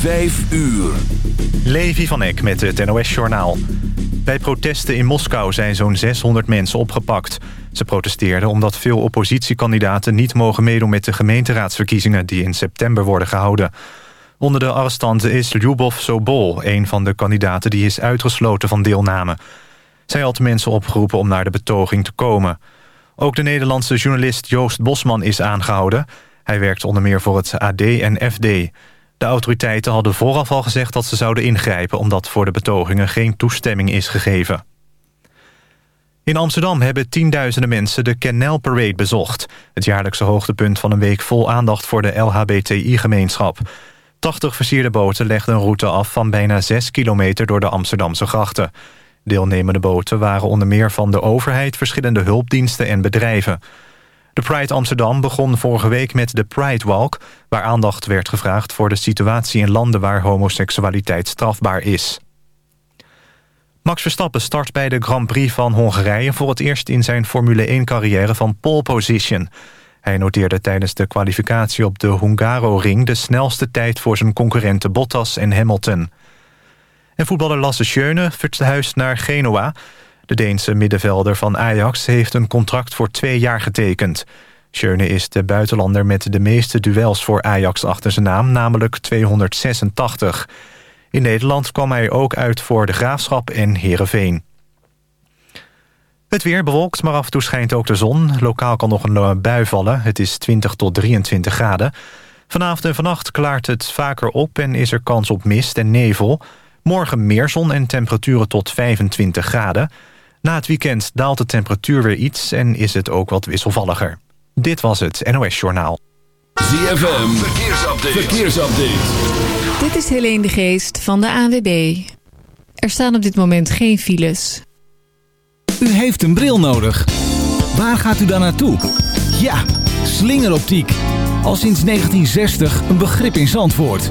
Vijf uur. Levi van Eck met het NOS-journaal. Bij protesten in Moskou zijn zo'n 600 mensen opgepakt. Ze protesteerden omdat veel oppositiekandidaten niet mogen meedoen... met de gemeenteraadsverkiezingen die in september worden gehouden. Onder de arrestanten is Lyubov Sobol... een van de kandidaten die is uitgesloten van deelname. Zij had mensen opgeroepen om naar de betoging te komen. Ook de Nederlandse journalist Joost Bosman is aangehouden. Hij werkt onder meer voor het AD en FD... De autoriteiten hadden vooraf al gezegd dat ze zouden ingrijpen... omdat voor de betogingen geen toestemming is gegeven. In Amsterdam hebben tienduizenden mensen de Canal Parade bezocht. Het jaarlijkse hoogtepunt van een week vol aandacht voor de LHBTI-gemeenschap. 80 versierde boten legden een route af van bijna 6 kilometer door de Amsterdamse grachten. Deelnemende boten waren onder meer van de overheid, verschillende hulpdiensten en bedrijven. De Pride Amsterdam begon vorige week met de Pride Walk... waar aandacht werd gevraagd voor de situatie in landen... waar homoseksualiteit strafbaar is. Max Verstappen start bij de Grand Prix van Hongarije... voor het eerst in zijn Formule 1-carrière van pole position. Hij noteerde tijdens de kwalificatie op de Hungaro-ring... de snelste tijd voor zijn concurrenten Bottas en Hamilton. En voetballer Lasse Schöne verhuist naar Genoa... De Deense middenvelder van Ajax heeft een contract voor twee jaar getekend. Schöne is de buitenlander met de meeste duels voor Ajax achter zijn naam, namelijk 286. In Nederland kwam hij ook uit voor de Graafschap en Heerenveen. Het weer bewolkt, maar af en toe schijnt ook de zon. Lokaal kan nog een bui vallen. Het is 20 tot 23 graden. Vanavond en vannacht klaart het vaker op en is er kans op mist en nevel. Morgen meer zon en temperaturen tot 25 graden. Na het weekend daalt de temperatuur weer iets en is het ook wat wisselvalliger. Dit was het NOS Journaal. ZFM, verkeersupdate. verkeersupdate. Dit is Helene de Geest van de ANWB. Er staan op dit moment geen files. U heeft een bril nodig. Waar gaat u dan naartoe? Ja, slingeroptiek. Al sinds 1960 een begrip in Zandvoort.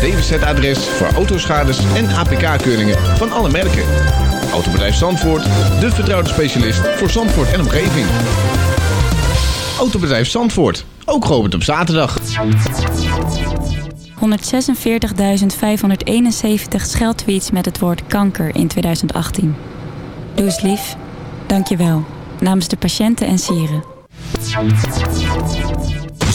DWZ-adres voor autoschades en APK-keuringen van alle merken. Autobedrijf Zandvoort, de vertrouwde specialist voor Zandvoort en omgeving. Autobedrijf Zandvoort, ook geopend op zaterdag. 146.571 scheldtweets met het woord kanker in 2018. Doe eens lief. Dank je wel. Namens de patiënten en sieren.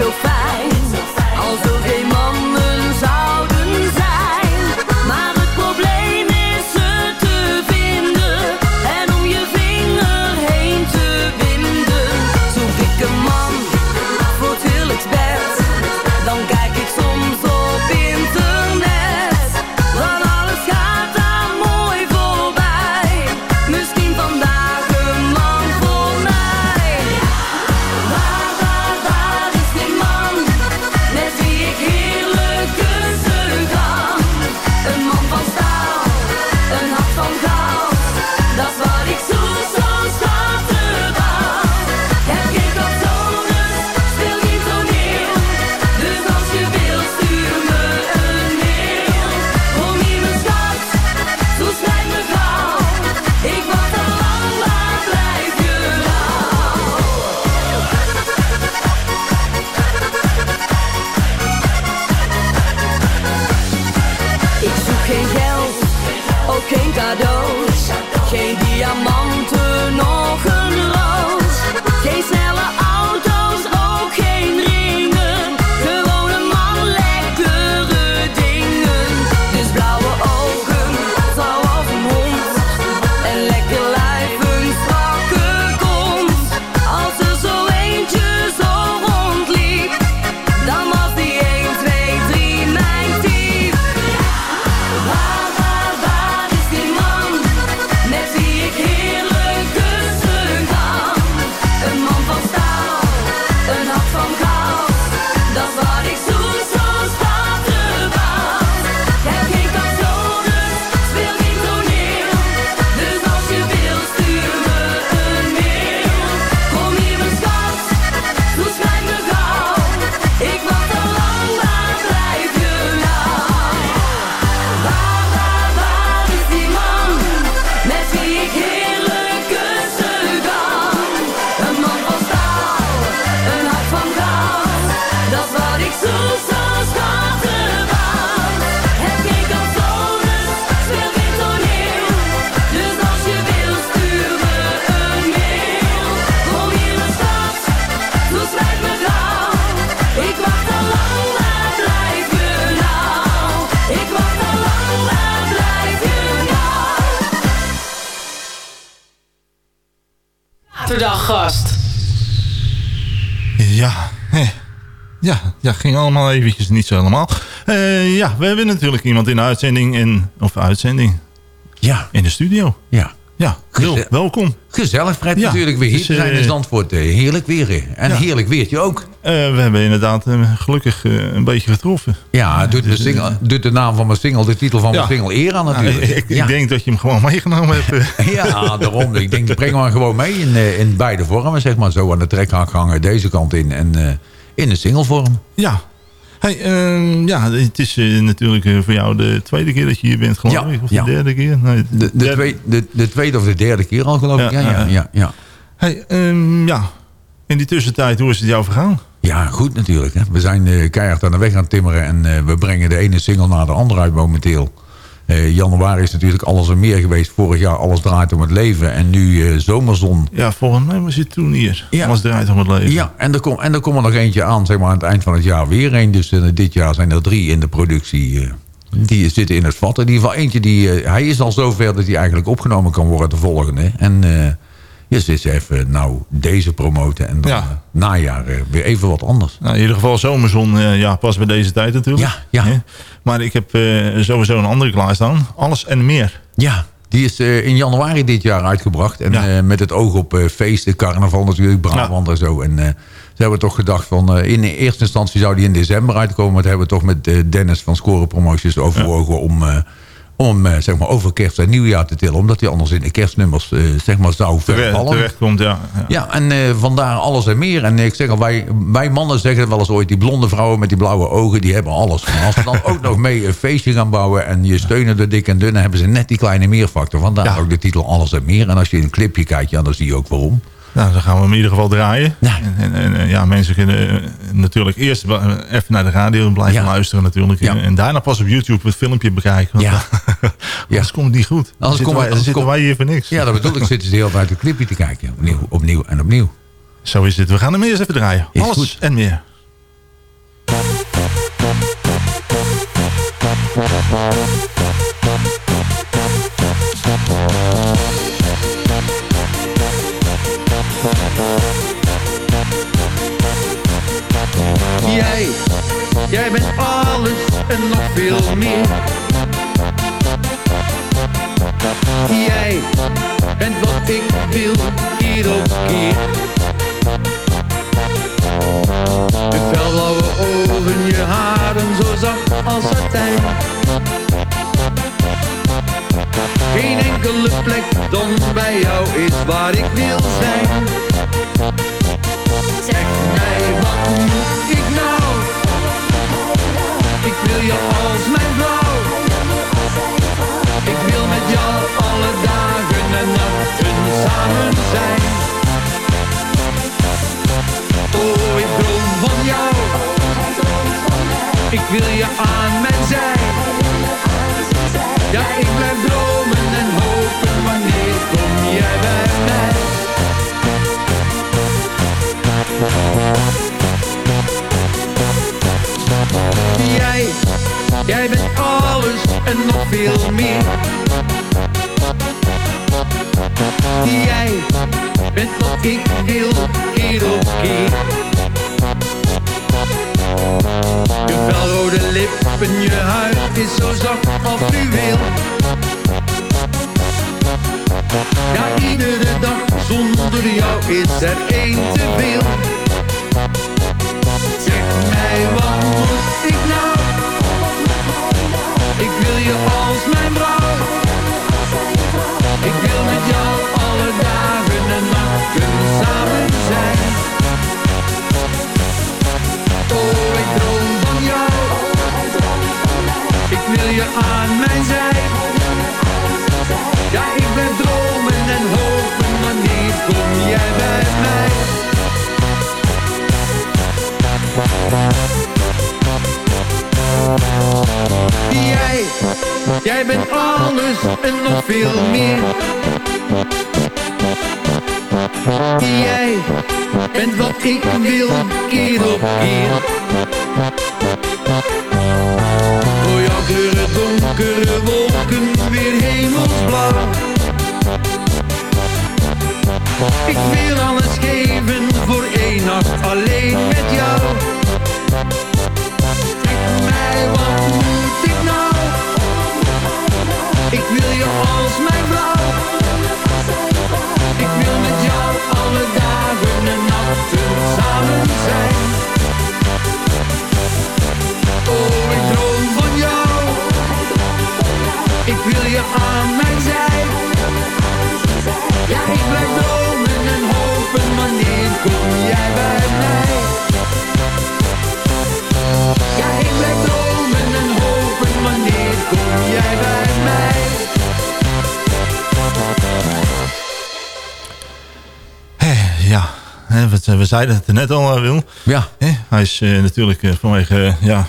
Was eventjes niet zo helemaal. Eh, ja, we hebben natuurlijk iemand in de uitzending, in, of uitzending, Ja, in de studio. ja. Ja, Geze- welkom. Gezellig, Fred, Ja, natuurlijk weer hier dus, te zijn eh, in Zandvoort. eh, heerlijk weer. En Ja. heerlijk weertje ook. We hebben inderdaad gelukkig een beetje getroffen. Ja, doet, de single, doet de naam van mijn single, de titel van Ja. mijn single eer aan natuurlijk. ik, denk dat je hem gewoon meegenomen hebt. ja, daarom. Ik denk, breng maar gewoon mee in, in beide vormen. Zeg maar zo aan de trekhaak hangen, deze kant in. En in de singlevorm. ja. Hey, ehm, ja, het is eh, natuurlijk eh, voor jou de tweede keer dat je hier bent, geloof Ja, ik. Of ja. de derde keer. Nee, De, de, derde. twee- de, de tweede of de derde keer al, geloof ik. Ja, Ja, ja, ja. Hey, ehm, ja. In die tussentijd, hoe is het jou vergaan? Ja, goed natuurlijk. Hè. We zijn eh, keihard aan de weg aan het timmeren. En we brengen de ene single na de andere uit momenteel. Eh, januari is natuurlijk alles en meer geweest. Vorig jaar alles draait om het leven. En nu eh, zomerzon. Ja, volgens mij was je toen hier. Ja. Alles draait om het leven. Ja, en er, kom, en er komt er nog eentje aan zeg maar, aan het eind van het jaar weer een. Dus eh, dit jaar zijn er drie in de productie. die zitten in het vat. In ieder geval eentje die... hij is al zover dat hij eigenlijk opgenomen kan worden, de volgende. En dus is even nou deze promoten. En dan Ja. eh, najaar eh, weer even wat anders. Nou, in ieder geval zomerzon, eh, ja, pas bij deze tijd natuurlijk. Ja, ja. Maar ik heb sowieso een andere klaarstaan. Alles en meer. Ja, die is in januari dit jaar uitgebracht. En Ja. met het oog op feesten, carnaval natuurlijk, Brabant en zo. En ze hebben toch gedacht van... in eerste instantie zou die in december uitkomen. Maar dat hebben we toch met Dennis van Score Promotions overwogen... om, om eh, zeg maar over kerst en nieuwjaar te tillen. Omdat hij anders in de kerstnummers eh, zeg maar zou vervallen. terecht komt, ja. ja. Ja, en eh, vandaar alles en meer. En ik zeg al, wij, wij mannen zeggen wel eens ooit... die blonde vrouwen met die blauwe ogen, die hebben alles. Maar als ze dan ook nog mee een feestje gaan bouwen... en je steunen de dik en dunne... hebben ze net die kleine meerfactor. Vandaar Ja. ook de titel Alles en Meer. En als je in een clipje kijkt, ja, dan zie je ook waarom. Nou, dan gaan we hem in ieder geval draaien. Ja. En, en, en, eh, ja, mensen kunnen eh, natuurlijk eerst eh, even naar de radio blijven Ja. luisteren natuurlijk. Ja. En, daarna pas op YouTube het filmpje bekijken. Want Ja. ja. anders komt het niet goed. Dan Anders zitten, komen- wij, anders zitten kom- wij hier voor niks. Ja, dat bedoel ik. Zitten ze de hele tijd een clipje te kijken. Opnieuw, opnieuw en opnieuw. Zo is het. We gaan hem eerst even draaien. Is Alles goed. en meer. Ik wil, keer op keer. We, zeiden het er net al, eh, Wil. Ja. Hij is eh, natuurlijk eh, vanwege ja,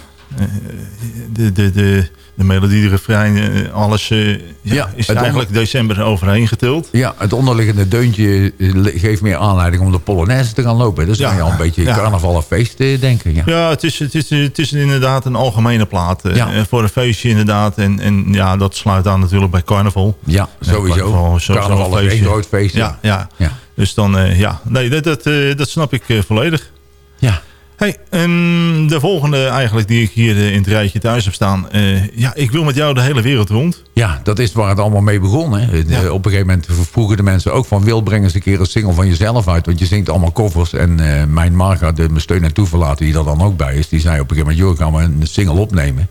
de, de, de, de melodie, de refrein, alles ja, Ja, is eigenlijk december overheen getild. Ja, het onderliggende deuntje geeft meer aanleiding om de Polonaise te gaan lopen. Dus dan Ja, ga je al een beetje ja. carnaval en feest denken. Ja. Ja, het is, het, is, het is inderdaad een algemene plaat. Ja. voor een feestje inderdaad. En, en ja, dat sluit aan natuurlijk bij carnaval. Ja, sowieso. carnaval is sowieso Carnaval een is groot feestje. Ja, ja. Dus dan, eh, ja. Nee, dat, dat, eh, dat snap ik eh, volledig. Ja. Hey, en de volgende eigenlijk die ik hier in het rijtje thuis heb staan. ja, ik wil met jou de hele wereld rond. Ja, dat is waar het allemaal mee begon. Hè. Op een gegeven moment vroegen de mensen ook van... wil breng eens een keer een single van jezelf uit. Want je zingt allemaal covers. En mijn Marga, de mijn steun en toeverlaten... die er dan ook bij is... die zei op een gegeven moment... joh, gaan we een single opnemen.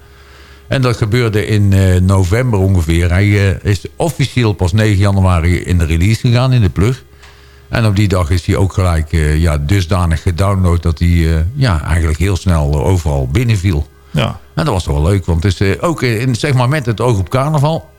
En dat gebeurde in november ongeveer. Hij is officieel pas 9 januari in de release gegaan in de plug. En op die dag is hij ook gelijk eh, ja, dusdanig gedownload... dat hij eh, ja, eigenlijk heel snel overal binnenviel. Ja. En dat was wel leuk, want het is eh, ook in, zeg maar met het oog op carnaval.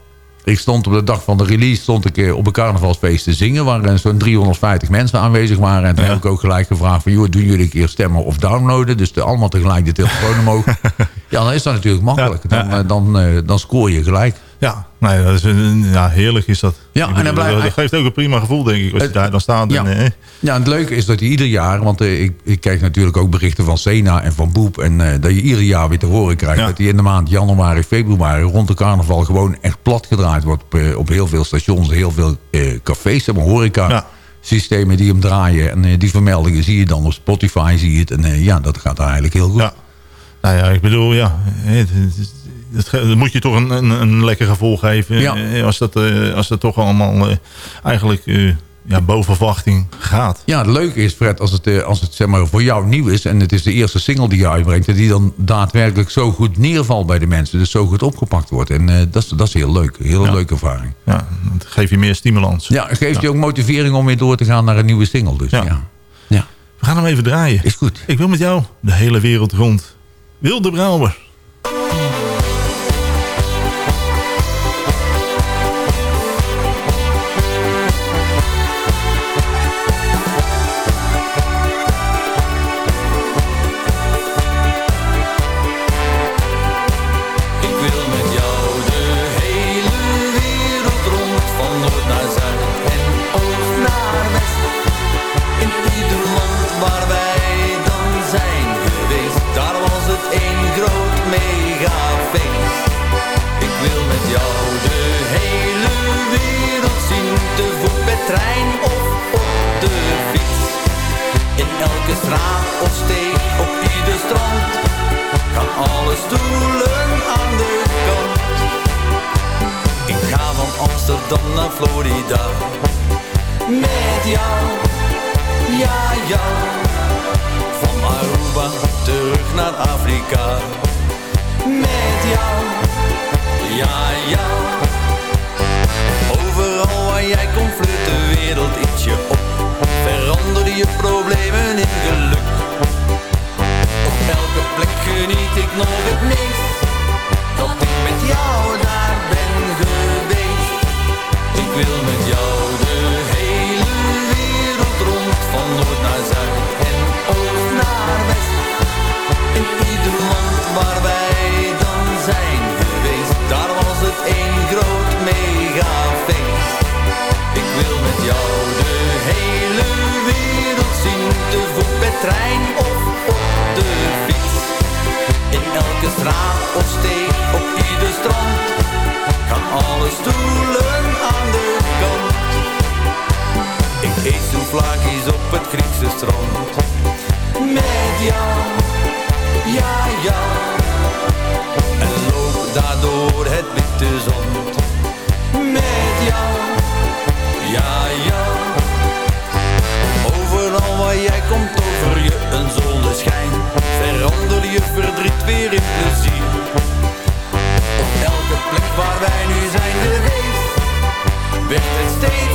Ik stond op de dag van de release stond ik op een carnavalsfeest te zingen... waar zo'n 350 mensen aanwezig waren. En toen heb ik ook gelijk gevraagd van... joh, doen jullie een keer stemmen of downloaden? Dus de, allemaal tegelijk de telefoon omhoog. ja, dan is dat natuurlijk makkelijk. Dan, dan, dan scoor je gelijk. Ja, nee, dat is een, ja, heerlijk is dat. Ja, en blijft- dat geeft ook een prima gevoel, denk ik, als je Het- daar dan staat. ja. En, eh, Ja, en het leuke is dat hij ieder jaar... want eh, ik, ik krijg natuurlijk ook berichten van Sena en van Boep... en eh, dat je ieder jaar weer te horen krijgt... Ja. dat hij in de maand januari, februari... rond de carnaval gewoon echt plat gedraaid wordt... op, eh, op heel veel stations, heel veel cafés, zeg maar, horeca... Ja. systemen die hem draaien. En die vermeldingen zie je dan op Spotify, zie je het. En ja, dat gaat eigenlijk heel goed. ja. Nou ja, ik bedoel, ja, het, het, dat moet je toch een, een, een lekker gevoel geven. Ja. eh, Als, dat, eh, als dat toch allemaal eh, eigenlijk ja, boven verwachting gaat. Ja, het leuke is, Fred, als het, als het zeg maar, voor jou nieuw is... en het is de eerste single die je uitbrengt... dat die dan daadwerkelijk zo goed neervalt bij de mensen. Dus zo goed opgepakt wordt. En dat, is, dat is heel leuk. Een hele Ja. leuke ervaring. Ja, dat geeft je meer stimulans. Ja, geeft je ook motivering om weer door te gaan naar een nieuwe single. Dus ja. Ja. ja. We gaan hem even draaien. Is goed. Ik wil met jou de hele wereld rond. Wilde Brouwer. Florida. Met jou, ja, ja. Van Aruba terug naar Afrika. Weer in plezier. Op elke plek waar wij nu zijn geweest. Werd het steeds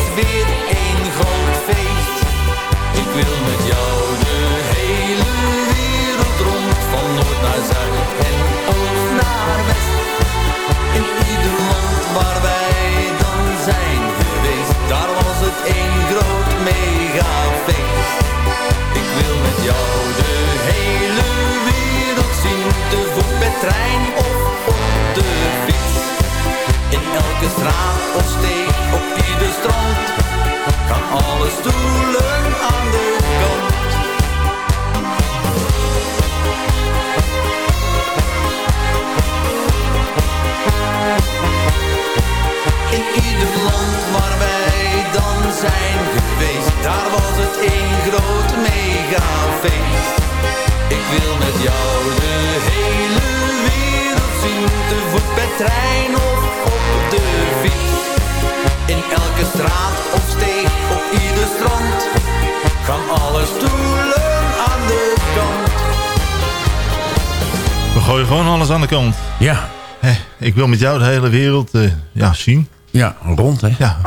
geweest, daar was het één groot mega feest. Ik wil met jou de hele wereld zien, te voet met trein of op de fiets. In elke straat of steeg, op ieder strand, gaan alle stoelen aan de kant. We gooien gewoon alles aan de kant. Ja. Hé, ik wil met jou de hele wereld eh, ja, zien. Ja, rond hè. Ja,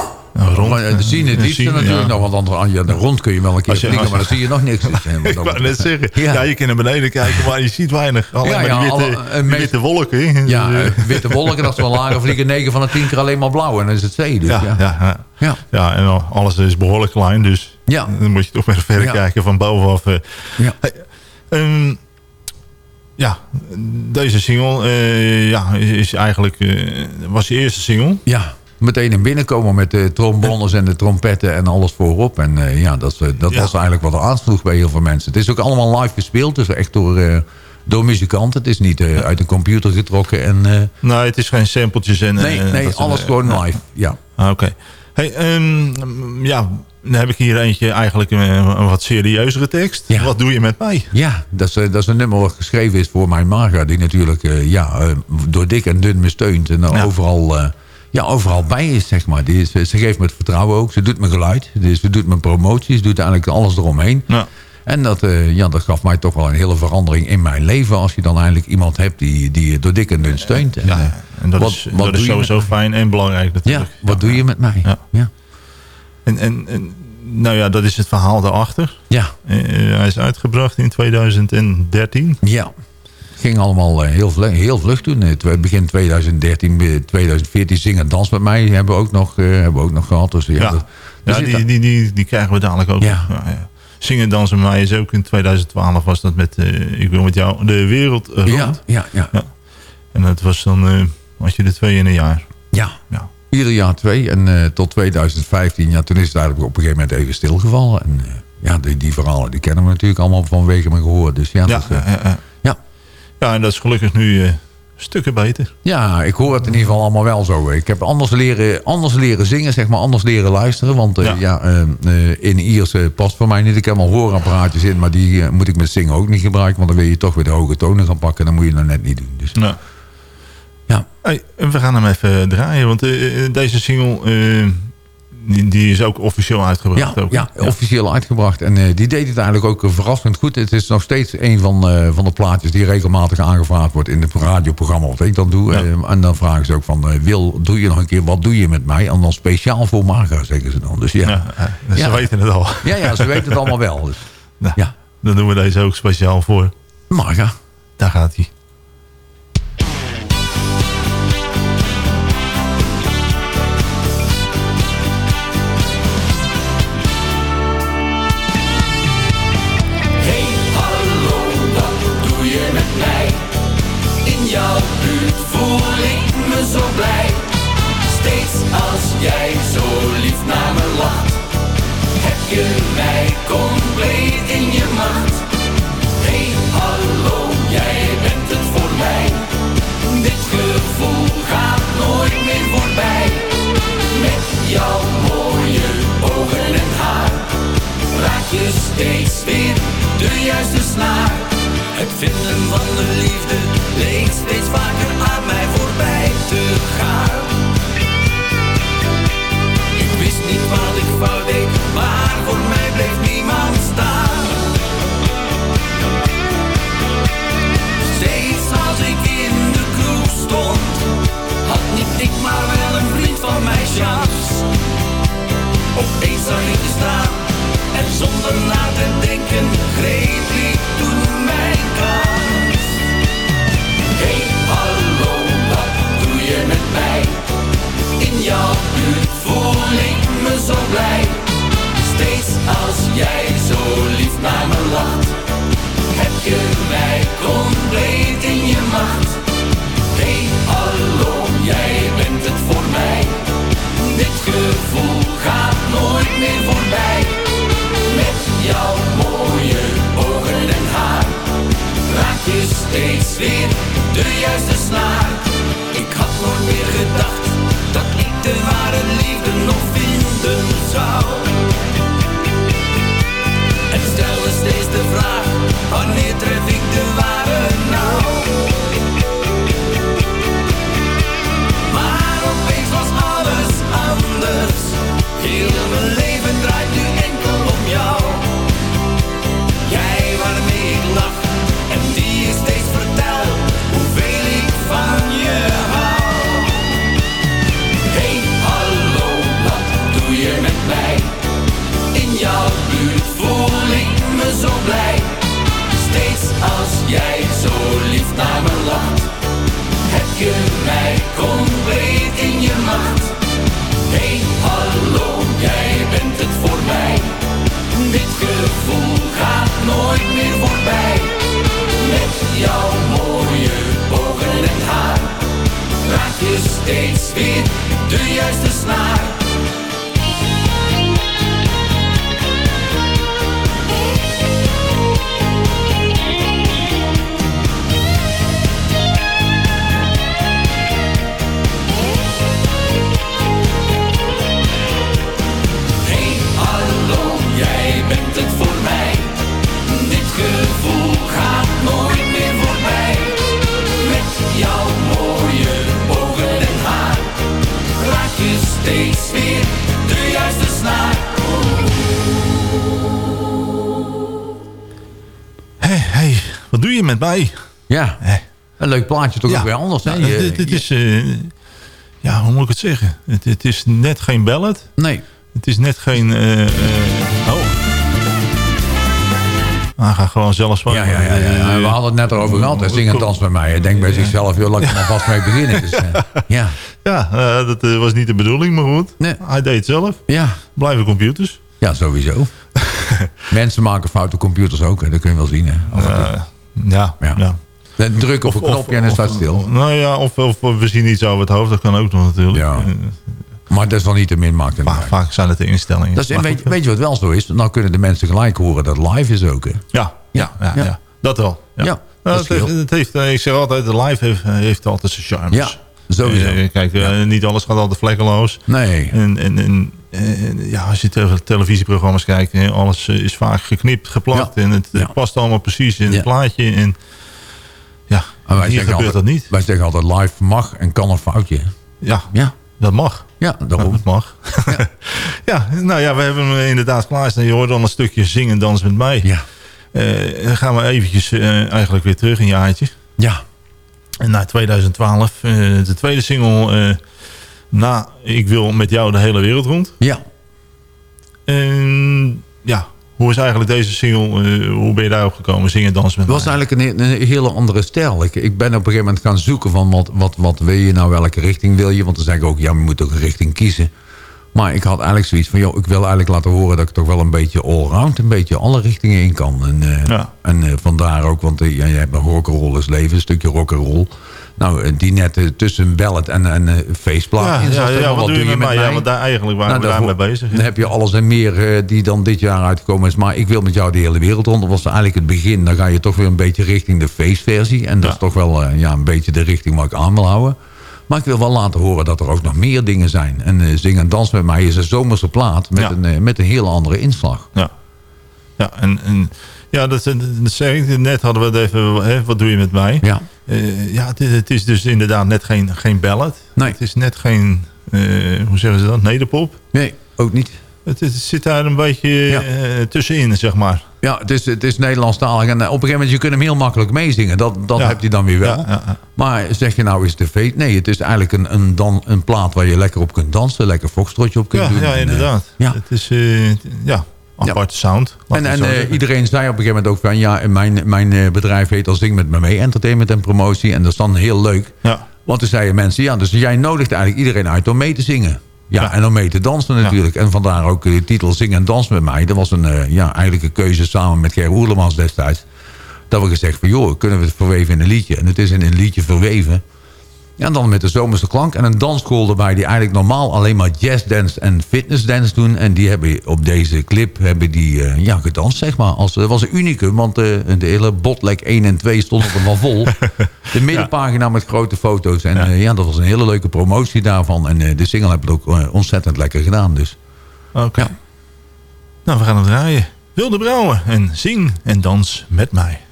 nou, rond. Maar, eh, de zien het zien, natuurlijk ja. nog, want anders, ja, de rond kun je wel een keer vliegen, maar dan zie je nog niks. Dus, Ik dat wou net zeggen, Ja. ja. je kan naar beneden kijken, maar je ziet weinig. Alleen Ja, maar die witte, alle- eh, meest- witte wolken. Ja, eh, witte wolken, als we lager vliegen, 9 van de 10 keer alleen maar blauw. En dan is het zee. Dus, ja, ja. ja. Ja, en al- alles is behoorlijk klein, dus Ja. dan moet je toch weer verder kijken van bovenaf. Ja. Hey, ehm, ja, deze single eh, ja, is, is eigenlijk, eh, was je eerste single. Ja, meteen in binnenkomen met de trombones en de trompetten en alles voorop. En eh, ja, dat, eh, dat Ja. was eigenlijk wat er aansloeg bij heel veel mensen. Het is ook allemaal live gespeeld, dus echt door, eh, door muzikanten. Het is niet uit een computer getrokken. En, Nee, het is geen sampletjes en... nee, nee alles gewoon live. Ja. Ah, Oké. Hey, ehm, ja, dan heb ik hier eentje eigenlijk een, een wat serieuzere tekst. Ja. Wat doe je met mij? Ja, dat is, dat is een nummer wat geschreven is voor mijn Marga. Die natuurlijk ja, door dik en dun me steunt. En dan Ja. overal, ja, overal bij is, zeg maar. Die is, ze geeft me het vertrouwen ook. Ze doet mijn geluid. Dus ze doet mijn promoties. Ze doet eigenlijk alles eromheen. Ja. En dat, eh, ja, dat gaf mij toch wel een hele verandering in mijn leven. Als je dan eindelijk iemand hebt die, die je door dik en dun steunt. En, Ja, eh, en dat wat- is, wat dat is sowieso fijn en belangrijk ja, natuurlijk. wat doe je met mij? Ja. Ja. En, en, en nou ja, dat is het verhaal daarachter. Ja. Eh, hij is uitgebracht in 2013. Ja. Ging allemaal eh, heel, vlug, heel vlug toen. Eh, Begin 2013, eh, 2014 Zing en Dans met mij hebben we ook nog, eh, hebben we ook nog gehad. Dus ja, Ja, dat- ja zit die, die, die, die krijgen we dadelijk ook. Ja. ja. Zingen, dansen met mij is ook in 2012 was dat met Ik wil met jou de wereld rond. ja, ja, ja. En dat was dan, eh had je er twee in een jaar. ja. Ja. Ieder jaar twee. En tot 2015, ja, toen is het eigenlijk op een gegeven moment even stilgevallen. En ja, die, die verhalen die kennen we natuurlijk allemaal vanwege mijn gehoor. Dus ja, dat, ja, ja. en dat is gelukkig nu eh, stukken beter. Ja, ik hoor het in ieder geval allemaal wel zo. Ik heb anders leren, anders leren zingen, zeg maar, anders leren luisteren. Want eh, Ja. ja. eh, in Iers past voor mij niet. Ik heb al hoorapparaatjes in, maar die moet ik met zingen ook niet gebruiken. Want dan wil je toch weer de hoge tonen gaan pakken. Dan moet je dat net niet doen. Dus Nou. ja, Hey, we gaan hem even draaien, want deze single... Die, die is ook officieel uitgebracht. Ja, ook. ja, officieel uitgebracht. En eh, die deed het eigenlijk ook eh, verrassend goed. Het is nog steeds een van, eh, van de plaatjes die regelmatig aangevraagd wordt in het radioprogramma wat ik dan doe. Eh, en dan vragen ze ook van, Wil, doe je nog een keer, wat doe je met mij? En dan speciaal voor Marga, zeggen ze dan. Dus ja. Ja, ja, ze weten het al. Ja, ja, ze weten het allemaal wel. Dus. Nou, Ja. Dan doen we deze ook speciaal voor. Marga. Daar gaat hij. Leek steeds vaker aan mij voorbij te gaan. Ik wist niet wat ik fout deed, maar voor mij bleef niemand staan. Steeds als ik in de kroeg stond, had niet ik maar wel een vriend van mij chance. Met mij? Ja, een leuk plaatje toch ook weer anders. Hè? Nou, dit, dit is, eh, ja, hoe moet ik het zeggen? Het, het is net geen ballad. Nee. Het is net geen... eh, oh. Hij gaat gewoon zelf spelen. Ja, ja, ja, ja. We hadden het net erover gehad. Hij zingt dans met mij. Hij denkt bij zichzelf, joh, laat ik er maar vast mee beginnen. Dus, ja. Ja, dat was niet de bedoeling, maar goed. Hij deed het zelf. Ja. Blijven computers. ja, sowieso. Mensen maken foute computers ook, hè. dat kun je wel zien. Hè. Ja, ja. Dan Druk op een Of- knopje en dan staat stil. Nou ja, of, of we zien iets over het hoofd. Dat kan ook nog natuurlijk. Ja. Eh, Maar dat is wel niet te min maakt. vaak, zijn het de instellingen. Dat is, weet, weet je wat wel zo is? Nou kunnen de mensen gelijk horen dat live is ook. Hè. Ja, ja, ja, Ja. ja. dat wel. Ja. Ja, Nou, dat het, het heeft, eh, ik zeg altijd, de live heeft, heeft altijd zijn charmes. Ja, sowieso. Eh, kijk, niet alles gaat altijd vlekkeloos. Nee. En, en, en ja, als je tegen televisieprogramma's kijkt, alles eh, is vaak geknipt, geplakt. En het, past allemaal precies in Ja. het plaatje. En ja, Maar wij hier gebeurt altijd, dat niet. Wij zeggen altijd live mag en kan een foutje. Ja, Ja. dat mag. Ja, Ja, daarom. dat mag. Ja. nou ja, we hebben hem inderdaad klaarstaan. Je hoort al een stukje zingen, dans met mij. Ja. Eh, dan gaan we eventjes eh, eigenlijk weer terug een jaartje. Ja. En naar 2012, eh, de tweede single... na Ik wil met jou de hele wereld rond. Ja. En ja, hoe is eigenlijk deze single... eh, hoe ben je daarop gekomen? Zingen, dansen met Het was mij. eigenlijk een, een hele andere stijl. Ik, ik ben op een gegeven moment gaan zoeken van wat, wat, wat wil je nou, welke richting wil je? Want dan zeg ik ook, ja, je moet ook een richting kiezen. Maar ik had eigenlijk zoiets van, joh, ik wil eigenlijk laten horen dat ik toch wel een beetje allround, een beetje alle richtingen in kan. En, eh, Ja. en eh, vandaar ook, want ja, je hebt nog rock'n'roll is leven, een stukje rock'n'roll. Nou, eh, die net eh, tussen ballad en, en eh, feestplaat. Ja, ja, wat doe je met mij? Ja, want daar eigenlijk waren Nou, we daar mee daarvoor- bezig. Dan heb je alles en meer die dan dit jaar uitgekomen is. Maar ik wil met jou de hele wereld rond. Dat was eigenlijk het begin. Dan ga je toch weer een beetje richting de feestversie. En dat is toch wel ja, een beetje de richting waar ik aan wil houden. Maar ik wil wel laten horen dat er ook nog meer dingen zijn. En eh, Zing en Dans met mij is een zomerse plaat met, Ja. een, met een hele andere inslag. Ja, ja en, en ja, dat, dat zeg ik. Net hadden we het even, hè, wat doe je met mij? Ja. Eh, ja, het, is- het is dus inderdaad net geen, geen ballad. Nee. Het is net geen, eh, hoe zeggen ze dat, nederpop. Nee, ook niet. Het, het zit daar een beetje Ja. eh, tussenin, zeg maar. Ja, het is, het is Nederlandstalig. En op een gegeven moment, je kunt hem heel makkelijk meezingen. Dat, dat Ja. heb je dan weer wel. Ja. Maar zeg je nou, is het een feest? Nee, het is eigenlijk een, een, dan, een plaat waar je lekker op kunt dansen. Lekker foxtrotje op kunt doen. ja, En, inderdaad. ja. Het is, ja, aparte sound. En, en eh, iedereen zei op een gegeven moment ook van... ja, mijn, mijn eh, bedrijf heet al Zing met me mee, entertainment en promotie. En dat is dan heel leuk. Ja. Want toen zeiden mensen, ja, dus jij nodigt eigenlijk iedereen uit om mee te zingen. Ja, Ja. en om mee te dansen natuurlijk. En vandaar ook de titel Zing en Dans met mij. Dat was een, eh, ja, eigenlijk een keuze samen met Ger Oerlemans destijds. Dat we gezegd van, joh, kunnen we het verweven in een liedje? En het is in een liedje verweven. Ja, en dan met de zomerse klank en een dansschool erbij... die eigenlijk normaal alleen maar jazzdance en fitnessdance doen. En die hebben op deze clip hebben die, eh, ja, gedanst, zeg maar. Als, dat was een unicum, want eh, de hele botlek 1 en 2 stonden er wel vol. De middenpagina met grote foto's. En ja. ja, dat was een hele leuke promotie daarvan. En eh, de single hebben het ook eh, ontzettend lekker gedaan. Dus. Oké. Nou, we gaan het draaien. Wilde Brouwen en zing en dans met mij.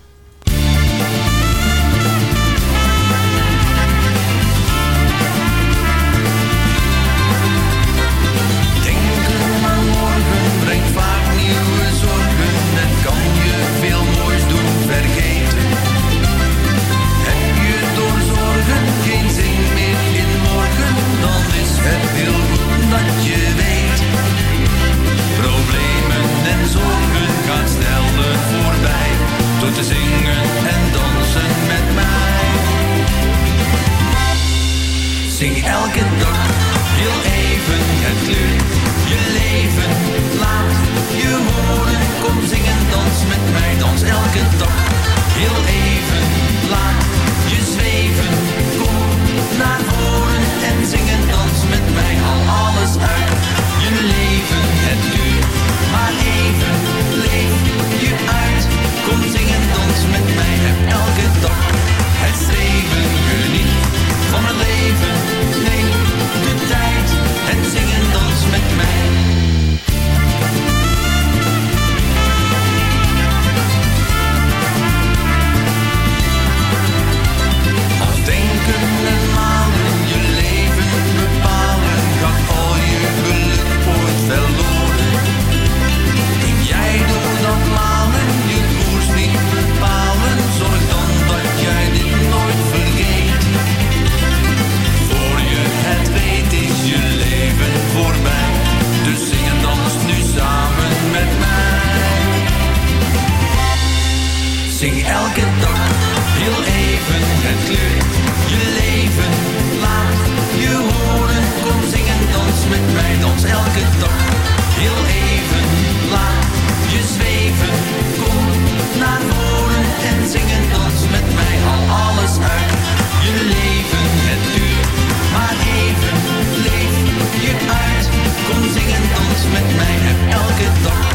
met mij heb elke dag.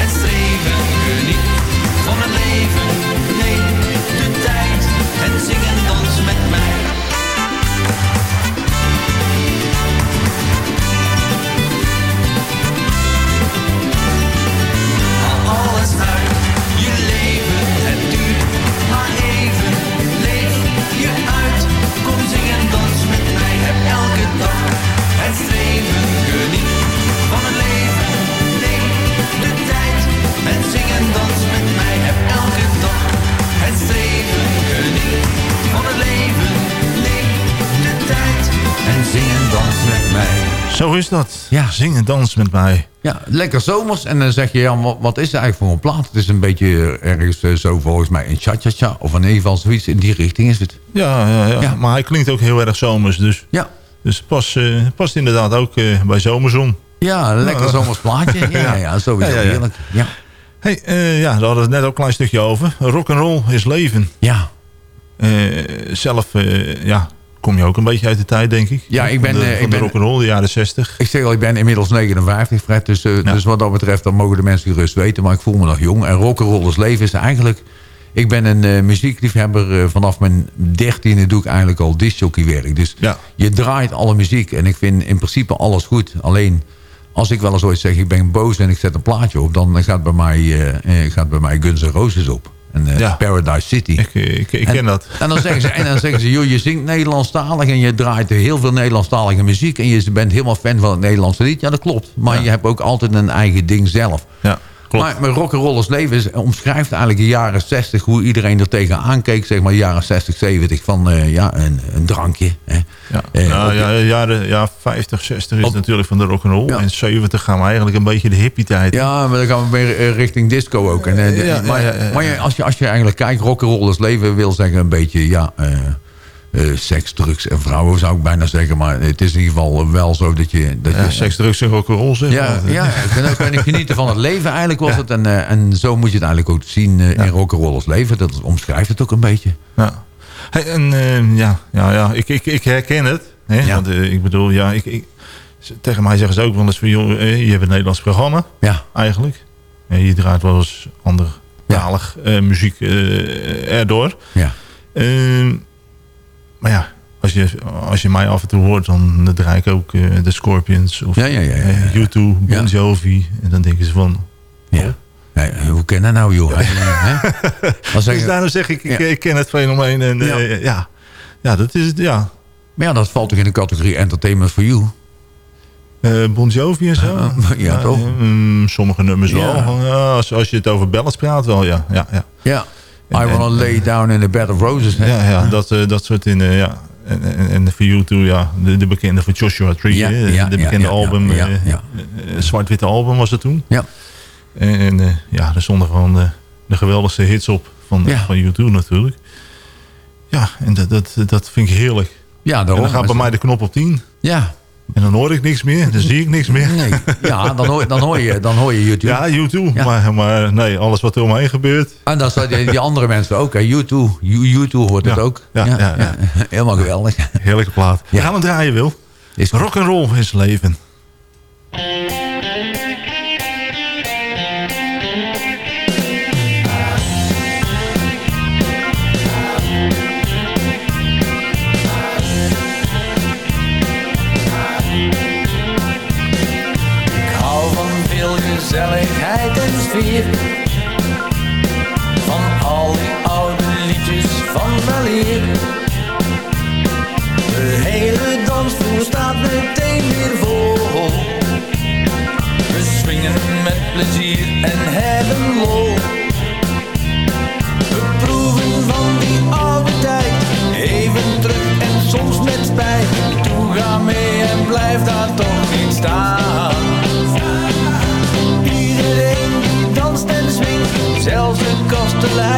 En streven geniet van het leven. Zo is dat. Ja. Zing en dans met mij. Ja, lekker zomers. En dan zeg je, ja, wat, wat is het eigenlijk voor een plaat? Het is een beetje ergens eh, zo volgens mij een cha-cha-cha. Of in ieder geval zoiets in die richting is het. Ja, ja, ja. Ja. maar hij klinkt ook heel erg zomers. Dus, Ja. dus het past, eh, past inderdaad ook eh, bij zomerzon. Ja, een lekker zomers plaatje. Ja, ja, ja, sowieso heerlijk. Ja. Hey, eh, ja, daar hadden we het net ook een klein stukje over. Rock and roll is leven. Ja. Eh, zelf eh, ja, kom je ook een beetje uit de tijd, denk ik. Ja, ik ben, Van de, eh, van ik ben- rock and roll, de jaren 60. Ik zeg al, ik ben inmiddels 59, Fred. Dus, eh, dus wat dat betreft, dan mogen de mensen gerust weten. Maar ik voel me nog jong. En rock'n'rollers leven is eigenlijk... Ik ben een eh, muziekliefhebber. vanaf mijn dertiende doe ik eigenlijk al discjockeywerk. Dus Ja. je draait alle muziek. En ik vind in principe alles goed. Alleen, als ik wel eens ooit zeg, ik ben boos en ik zet een plaatje op... dan gaat bij mij, gaat bij mij Guns N' Roses op. En eh, Ja. Paradise City. Ik, eh, ik, ik ken En- dat. En dan zeggen ze, en dan zeggen ze joh, je zingt Nederlandstalig en je draait heel veel Nederlandstalige muziek en je bent helemaal fan van het Nederlandse lied. Ja, dat klopt. Maar Ja. je hebt ook altijd een eigen ding zelf. Ja, klopt. Maar met rock'n'rollers leven is, omschrijft eigenlijk de jaren 60 hoe iedereen er tegenaan keek. Zeg maar jaren 60, 70 van eh, ja, een, een drankje. Hè. Ja, Eh, op ja, jaren ja, 50, 60 is Op- natuurlijk van de rock'n'roll. Ja. En 70 gaan we eigenlijk een beetje de hippie tijd. Ja, maar dan gaan we weer eh, richting disco ook. En, Ja, maar maar als, je, als je eigenlijk kijkt, rock'n'rollers leven wil zeggen een beetje, ja, eh, seks, drugs en vrouwen zou ik bijna zeggen. Maar het is in ieder geval wel zo dat je... Dat Ja, je seks, drugs en rock'n'roll zeg ja, maar. ja, ik ben ook ik genieten van het leven eigenlijk was het. En, eh, en zo moet je het eigenlijk ook zien eh, in rock'n'rollers leven. Dat omschrijft het ook een beetje. Ja. Hey, en ja, ja, ja ik, ik, ik herken het. Hè? Want ik bedoel, ja, ik, tegen mij zeggen ze ook wel eens van, joh, je hebt een Nederlands programma, Ja, eigenlijk. En je draait wel eens andertalig muziek erdoor. ja. Ehm, maar ja, als je, als je mij af en toe hoort, dan draai ik ook eh, de Scorpions of Ja, ja, ja, ja, ja. eh, U2, Bon. Jovi. En dan denken ze van... ja. Nee, hoe ken dat nou, joh? Dan Dus daarom zeg ik, ik, ken het fenomeen. En eh, Ja. ja. dat is het, ja. maar ja, dat valt toch in de categorie entertainment for you? Eh, bon Jovi en zo. Ja, toch? mm, sommige nummers wel. Als, als je het over ballads praat wel, ja. Ja, ja. Ja. I En- wanna en- lay down in a bed of roses. Hè? ja, ja dat, eh, dat soort dingen, ja. En, en, en voor you too, ja. De, de bekende van Joshua Tree. Ja, hè, ja, de bekende album. eh, eh, Zwart-witte album was het toen. Ja. En, en eh, ja, er stonden gewoon de, de geweldigste hits op van, van U2 natuurlijk. Ja, en dat, dat, dat vind ik heerlijk. Ja, En daarom. dan gaat bij mij de knop op 10. Ja. En dan hoor ik niks meer, dan zie ik niks meer. Nee. Ja, dan hoor, dan hoor, je, dan hoor je YouTube. Ja, YouTube. Ja. Maar, maar nee, alles wat er omheen gebeurt. En dan zijn die, die andere mensen ook. Hè. YouTube, YouTube hoort het ook. Ja, ja, ja. Helemaal geweldig. Heerlijke plaat. We gaan hem draaien, Wil. Is goed. Rock and roll is leven. Van al die oude liedjes van weleer. De hele dansvloer staat meteen weer vol. We swingen met plezier en hebben lol. We proeven van die oude tijd. Even terug en soms met spijt. Toe ga mee en blijf daar toch niet staan. De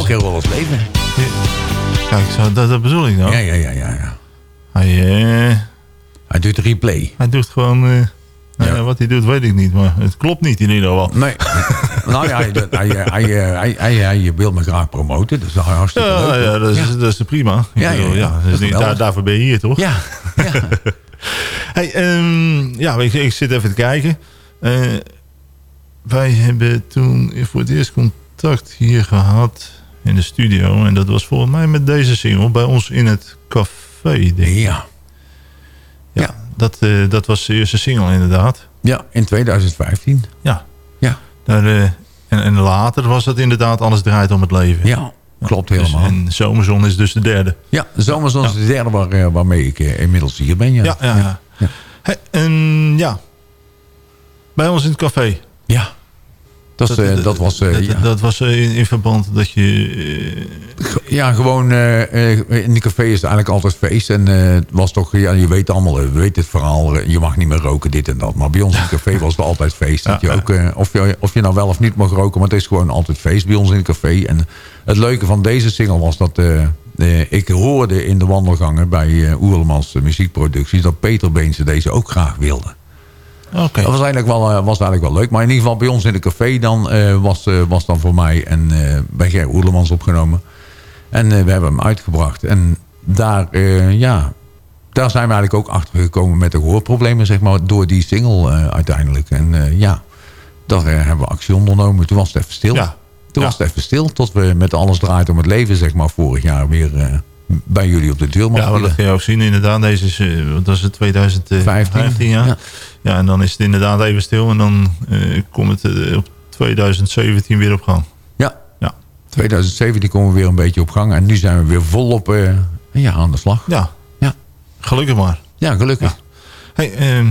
Elke keer wel eens leven. Kijk, zo, dat, dat bedoel ik nou. Ja, ja, ja, ja. ja. Hij, eh, Hij doet replay. hij doet gewoon... eh, nou ja, wat hij doet, weet ik niet. Maar het klopt niet in ieder geval. Nee. nou ja, hij, hij, hij, hij, hij, hij wil me graag promoten. Dus dat is hartstikke Ja, leuk. ja, dat, is, dat is prima. Ja, ja, bedoel, ja. niet, daar, daarvoor ben je hier, toch? Ja, ja. Hey, ehm, ja, ik, ik zit even te kijken. Eh, wij hebben toen voor het eerst contact hier gehad in de studio. En dat was volgens mij met deze single bij ons in het café. Denk ik. Ja. Ja, Dat, eh, dat was de eerste single inderdaad. ja, in 2015. Ja. Ja. Daar, eh, en, en later was het inderdaad Alles draait om het leven. Ja, klopt Dus- helemaal. en Zomerzon is dus de derde. Ja, Zomerzon is de derde waar, eh, waarmee ik inmiddels hier ben. Ja, Ja, ja, ja. Hey, en ja, bij ons in het café. Ja. Dat, eh, dat was... eh, dat, ja. dat was eh, in, in verband dat je... Ja, gewoon in die café is het eigenlijk altijd feest. En het was toch, ja, je weet allemaal, we weten het verhaal. Je mag niet meer roken, dit en dat. Maar bij ons in het café was het altijd feest. Dat je ook, of, je, of je nou wel of niet mag roken, maar het is gewoon altijd feest bij ons in het café. En het leuke van deze single was dat ik hoorde in de wandelgangen bij uh, Oerlemans muziekproducties... dat Peter Beense deze ook graag wilde. Dat was eigenlijk, wel, eh, was eigenlijk wel leuk. Maar in ieder geval bij ons in het café dan, eh, was, eh, was dan voor mij en bij Ger Oerlemans opgenomen. En we hebben hem uitgebracht. En daar, ja, daar zijn we eigenlijk ook achter gekomen met de gehoorproblemen, zeg maar, door die single uiteindelijk. En ja, daar hebben we actie ondernomen. Toen was het even stil. Ja. Toen Ja. was het even stil, tot we met alles draait om het leven, zeg maar, vorig jaar weer bij jullie op de mochten Ja, dat kun je ook zien inderdaad. Deze is, eh, wat was het, 2015? 15, ja. ja. ja. en dan is het inderdaad even stil. En dan eh, komt het eh, op 2017 weer op gang. Ja. Ja. 2017 komen we weer een beetje op gang. En nu zijn we weer volop eh, ja, aan de slag. Ja. Ja. Gelukkig maar. Ja, gelukkig. Hey, ehm,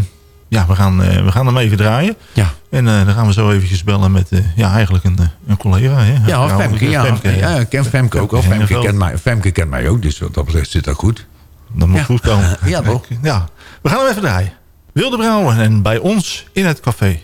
ja, we gaan, eh, we gaan hem even draaien. Ja. En eh, dan gaan we zo eventjes bellen met eh, ja, eigenlijk een, een collega. Hè? Ja, Femke. Ja, Femke, ja, ik ken Femke ook wel. Femke kent, mij, Femke kent mij ook, dus wat dat betreft zit dat goed. Dat moet goed komen. Ja, toch? Ja. We gaan hem even draaien. Wilde Brouwer en bij ons in het café.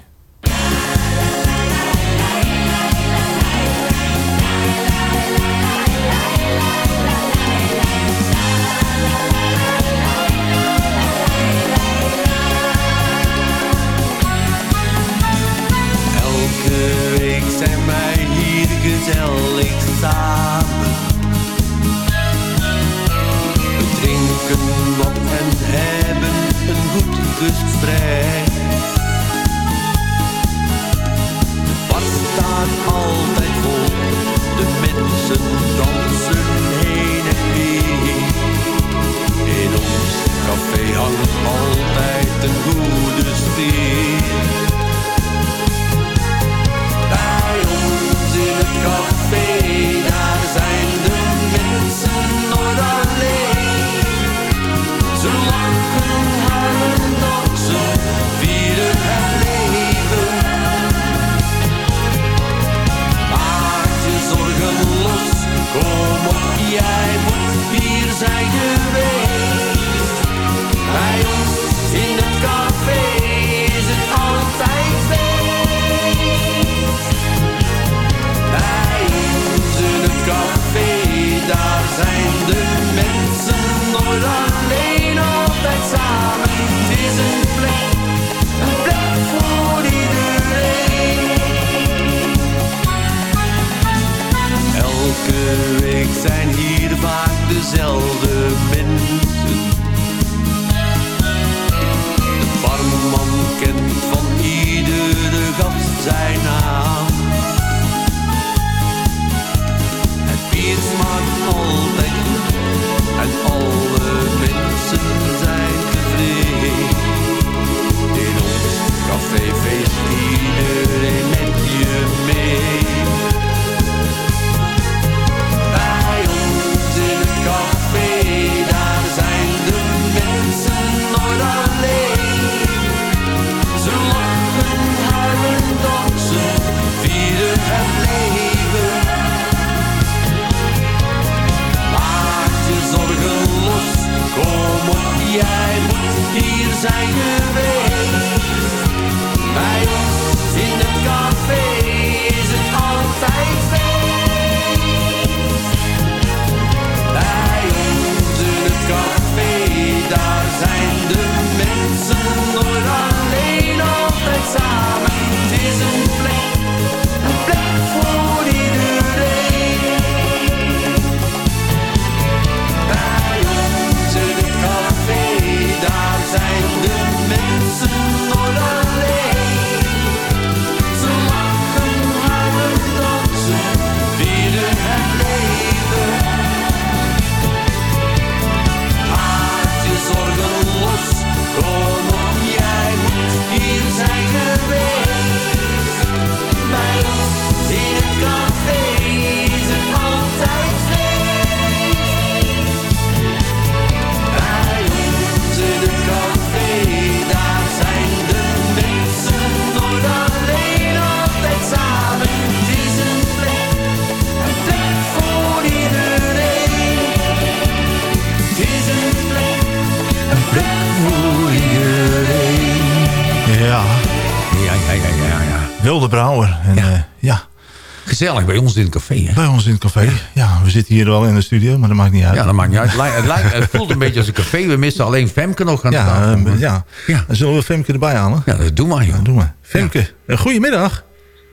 Gezellig bij ons in het café, hè? Bij ons in het café. Ja. we zitten hier wel in de studio, maar dat maakt niet uit. Ja, dat maakt niet uit. Het, lijkt- het, lijkt- het voelt een beetje als een café. We missen alleen Femke nog aan de Ja, tafel. eh, ja. Dan zullen we Femke erbij halen? Ja, dat doen maar, joh. Doe maar. Femke, een goedemiddag.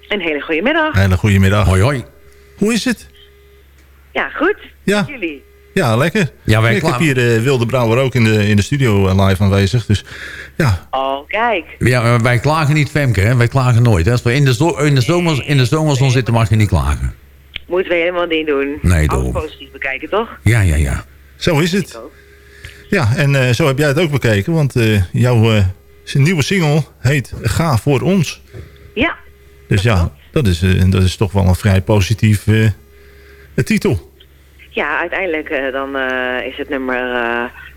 Een hele goede middag. Hele goedemiddag. Hoi, hoi. Hoe is het? Ja, goed. Ja. Met jullie. Ja, lekker. Ja, wij ik klaar. heb hier de Wilde Brouwer ook in de, in de studio eh, live aanwezig. Dus ja, Oh, kijk. Ja, maar wij klagen niet, Femke. Hè? Wij klagen nooit. Hè? Als we in de, zo in de, zomers, in de zomerzon zitten, mag je niet klagen. Moeten we helemaal niet doen. Nee, Alles positief bekijken, toch? Ja, ja, ja. zo is het. Ja, en eh, zo heb jij het ook bekeken. Want eh, jouw eh, nieuwe single heet Ga voor ons. Ja. Dus ja, dat is, eh, dat is toch wel een vrij positief eh, titel. Ja, uiteindelijk eh, dan eh, is het nummer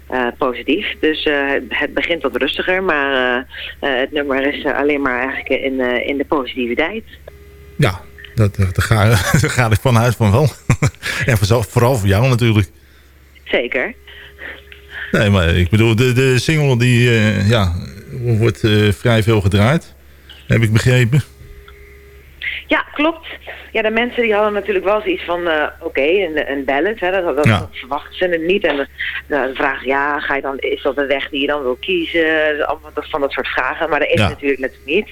eh, positief. Dus het, begint wat rustiger, maar het nummer is alleen maar eigenlijk in, in de positiviteit. Ja, dat, dat, ga, daar ga ik vanuit van wel. en vooral, vooral voor jou natuurlijk. Zeker. Nee, maar ik bedoel, de, de single die ja, wordt vrij veel gedraaid. Heb ik begrepen. Ja, klopt. Ja, de mensen die hadden natuurlijk wel zoiets van, eh, oké, een, een ballad, hè, dat, dat, Ja. verwachten ze het niet. En de vraag, ja, ga je dan, is dat de weg die je dan wil kiezen? Allemaal van dat soort vragen, maar dat is Ja. natuurlijk net niet.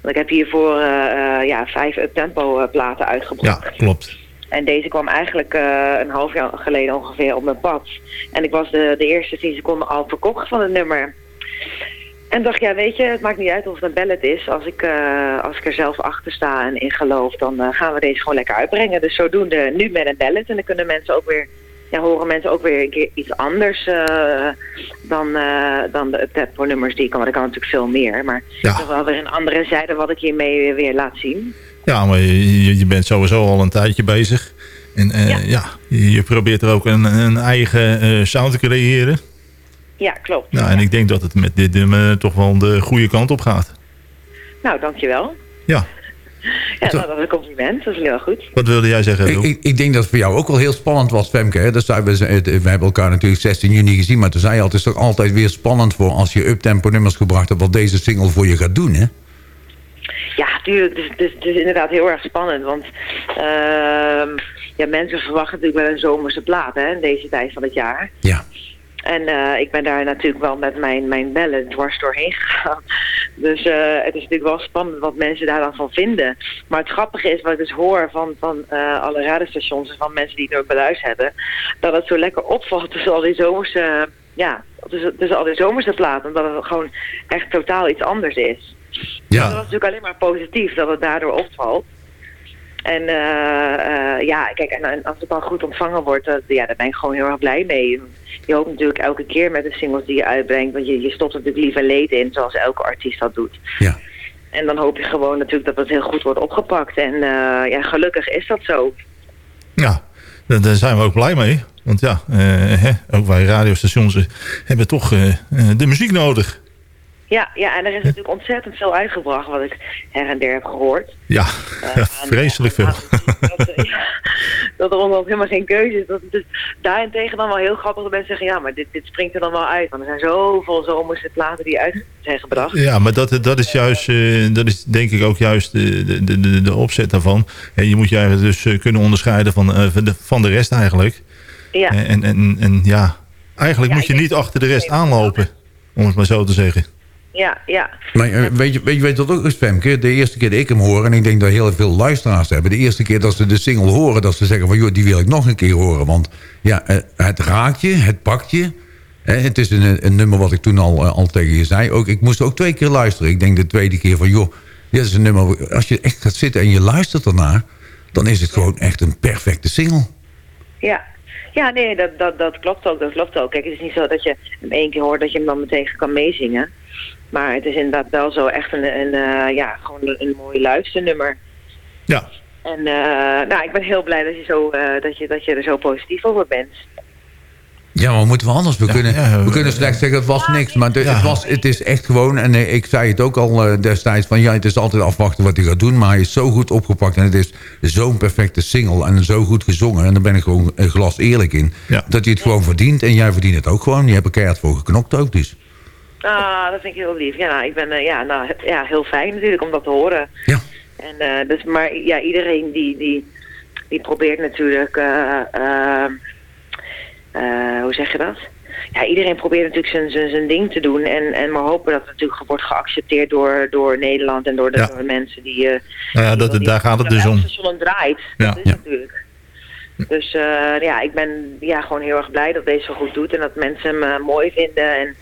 Want ik heb hiervoor eh, eh, ja, vijf up-tempo eh, platen uitgebracht. Ja, klopt. En deze kwam eigenlijk een half jaar geleden ongeveer op mijn pad. En ik was de, de eerste tien seconden al verkocht van het nummer. En dacht, ja, weet je, het maakt niet uit of het een ballad is. Als ik, eh, als ik er zelf achter sta en in geloof, dan eh, gaan we deze gewoon lekker uitbrengen. Dus zodoende nu met een ballad. En dan kunnen mensen ook weer, ja, horen mensen ook weer een keer iets anders eh, dan, dan de uptempo nummers die ik kan. Want ik kan natuurlijk veel meer. Maar Ja. toch wel weer een andere zijde wat ik hiermee weer, weer laat zien. Ja, maar je, je bent sowieso al een tijdje bezig. En eh, ja. je, je probeert er ook een, een eigen sound te creëren. Ja, klopt. Nou, en ik denk dat het met dit nummer toch wel de goede kant op gaat. Nou, dankjewel. Ja. Ja, nou, dat is een compliment. Dat is heel goed. Wat wilde jij zeggen, Ik, ik, ik denk dat het voor jou ook wel heel spannend was, Femke. Hè? Dat zei, we, we hebben elkaar natuurlijk 16 juni gezien... maar toen zei je al, het is toch altijd weer spannend voor... als je uptempo nummers gebracht hebt... wat deze single voor je gaat doen, hè? Ja, tuurlijk. Het is, het is, het is inderdaad heel erg spannend. Want ehm, ja, mensen verwachten natuurlijk wel een zomerse plaat hè, in deze tijd van het jaar. Ja. En eh, ik ben daar natuurlijk wel met mijn, mijn bellen dwars doorheen gegaan. Dus eh, het is natuurlijk wel spannend wat mensen daar dan van vinden. Maar het grappige is wat ik dus hoor van, van eh, alle radiostations en van mensen die het ook beluisterd hebben. Dat het zo lekker opvalt tussen al die zomerse, ja, tussen, tussen al die zomerse platen. Omdat het gewoon echt totaal iets anders is. Ja. Dat was natuurlijk alleen maar positief dat het daardoor opvalt. En eh, eh, ja, kijk, en, en als het dan goed ontvangen wordt, dat, ja, daar ben ik gewoon heel erg blij mee. Je hoopt natuurlijk elke keer met de singles die je uitbrengt, want je, je stopt er natuurlijk liever leed in, zoals elke artiest dat doet. Ja. En dan hoop je gewoon natuurlijk dat het heel goed wordt opgepakt. En eh, ja, gelukkig is dat zo. Ja, daar, zijn we ook blij mee. Want ja, eh, hè, ook wij radiostations hebben toch de muziek nodig. Ja, ja, en er is natuurlijk ontzettend veel uitgebracht wat ik her en der heb gehoord. Ja, ja, vreselijk veel. dat er onderhand helemaal geen keuze is. Dat, dus daarentegen dan wel heel grappig dat mensen zeggen, ja, maar dit, dit springt er dan wel uit. Want er zijn zoveel zomerse platen die uit zijn gebracht. Ja, maar dat, dat is juist, eh, dat is denk ik ook juist de, de, de, de- opzet daarvan. En je moet je eigenlijk dus eh, kunnen onderscheiden van, eh, van, de, van de rest eigenlijk. Ja. En, en, en ja, eigenlijk moet je niet achter de rest aanlopen. Om het maar zo te zeggen. Ja, ja. Maar eh, weet je, weet je weet dat ook is, Femke? De eerste keer dat ik hem hoor... en ik denk dat heel veel luisteraars hebben... de eerste keer dat ze de single horen... dat ze zeggen van, joh, die wil ik nog een keer horen. Want ja, eh, het raakt je, het pakt je... Het is een, een nummer wat ik toen al, eh, al tegen je zei. Ook, ik moest ook twee keer luisteren. Ik denk de tweede keer van, joh, dit is een nummer... Als je echt gaat zitten en je luistert ernaar... dan is het gewoon echt een perfecte single. Ja, ja nee, dat, dat, dat klopt ook. Dat klopt ook. Kijk, het is niet zo dat je hem één keer hoort dat je hem dan meteen kan meezingen. Maar het is inderdaad wel zo echt een, een eh, ja, gewoon een, een mooi luisternummer. Ja. En eh, nou, ik ben heel blij dat je, zo, eh, dat, je, dat je er zo positief over bent. Ja, maar moeten we anders? We, kunnen, we kunnen slechts zeggen, het was niks. Maar de- het, was, het is echt gewoon... En ik zei het ook al destijds... van ja, het is altijd afwachten wat hij gaat doen. Maar hij is zo goed opgepakt. En het is zo'n perfecte single. En zo goed gezongen. En daar ben ik gewoon een glas eerlijk in. Dat hij het gewoon verdient. En jij verdient het ook gewoon. Je hebt er keihard voor geknokt ook dus. Ah, dat vind ik heel lief. Ja, nou, ik ben eh, ja, nou, ja, heel fijn natuurlijk om dat te horen. Ja. En, eh, dus, maar ja, iedereen die, die, die probeert natuurlijk... eh, eh, eh, hoe zeg je dat? Ja, iedereen probeert natuurlijk zijn, zijn, zijn ding te doen. En, en maar hopen dat het natuurlijk wordt geaccepteerd door, door Nederland en door de, Ja. door de mensen die... eh Nou ja, dat, daar gaat het dus om. station draait. Ja. Dat is Ja. natuurlijk. Dus eh, ja, ik ben ja, gewoon heel erg blij dat deze zo goed doet en dat mensen hem eh, mooi vinden. En eh,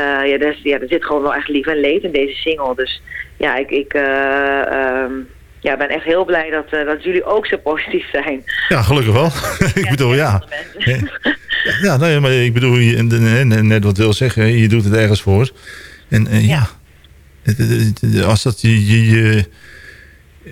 ja, er, is- ja, er zit gewoon wel echt lief en leed in deze single. Dus ja, ik, ik eh, ehm, ja, ben echt heel blij dat, eh, dat jullie ook zo positief zijn. Ja, gelukkig wel. ik bedoel, ja. Ja, nee, maar ik bedoel, net wat wil zeggen, je doet het ergens voor. En eh, ja, als dat je, je, je-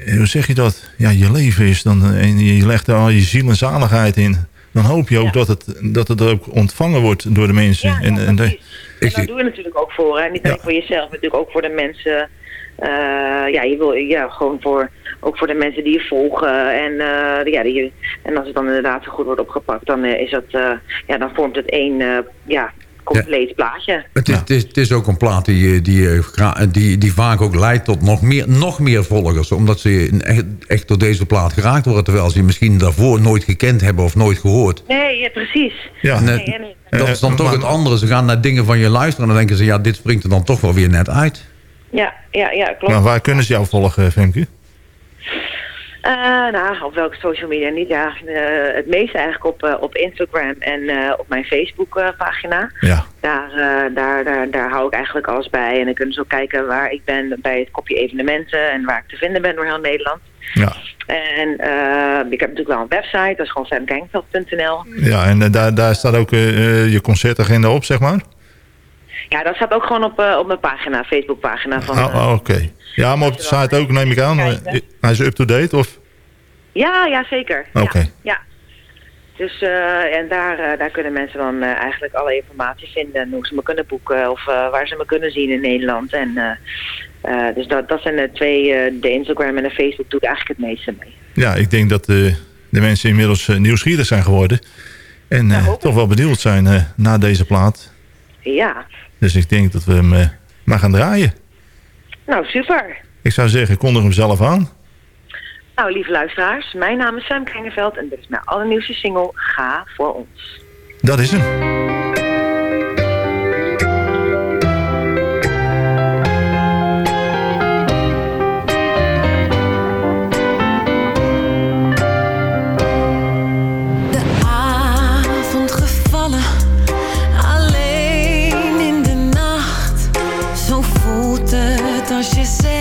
eh, hoe zeg je dat? Ja, je leven is dan, eh, en je legt daar al je ziel en zaligheid in. Dan hoop je ook dat, het, dat het ook ontvangen wordt door de mensen. en, en de, En daar doe je natuurlijk ook voor. Hè? Niet alleen voor jezelf, maar natuurlijk ook voor de mensen. eh, ja, je wil ja, gewoon voor, ook voor de mensen die je volgen. En, eh, ja, die, en als het dan inderdaad zo goed wordt opgepakt, dan, eh, is dat, ja, dan vormt het één ja, compleet plaatje. Het is, het, is, het is ook een plaat die, eh, die, eh, gra- die, die vaak ook leidt tot nog meer, nog meer volgers. Omdat ze echt, echt door deze plaat geraakt worden. Terwijl ze je misschien daarvoor nooit gekend hebben of nooit gehoord. Nee, ja, precies. En, Nee, eh, en- dat is dan toch het andere. Ze gaan naar dingen van je luisteren. En dan denken ze, ja, dit springt er dan toch wel weer net uit. ja, ja, ja, klopt. maar waar kunnen ze jou volgen, Femke? Eh, nou, op welke social media niet? Ja, eh, het meeste eigenlijk op, eh, op Instagram en op mijn Facebook pagina. Ja. Daar, daar, daar, daar hou ik eigenlijk alles bij. En dan kunnen ze ook kijken waar ik ben bij het kopje evenementen en waar ik te vinden ben door heel Nederland. Ja. En ik heb natuurlijk wel een website, dat is gewoon femgangveld.nl. Ja, en daar, daar staat ook je concertagenda op, zeg maar? Ja, dat staat ook gewoon op, eh, op mijn pagina, Facebookpagina van... Oh, oh, Oké. Ja, maar op de site ook, neem ik aan. Eh, Hij is up-to-date, of? Ja, ja, zeker. Oké. Ja, ja. Dus, eh, en daar, eh, daar kunnen mensen dan eh, eigenlijk alle informatie vinden. en Hoe ze me kunnen boeken of eh, waar ze me kunnen zien in Nederland. En, eh, eh, dus dat, dat zijn de twee, eh, de Instagram en de Facebook doe ik eigenlijk het meeste mee. Ja, ik denk dat eh, de mensen inmiddels eh, nieuwsgierig zijn geworden. En eh, toch wel benieuwd zijn eh, na deze plaat. Ja, Dus ik denk dat we hem eh, maar gaan draaien. nou super. Ik zou zeggen, kondig hem zelf aan. Nou, lieve luisteraars, mijn naam is Sam Kringeveld en dit is mijn allernieuwste single Ga voor ons. Dat is hem. Het als je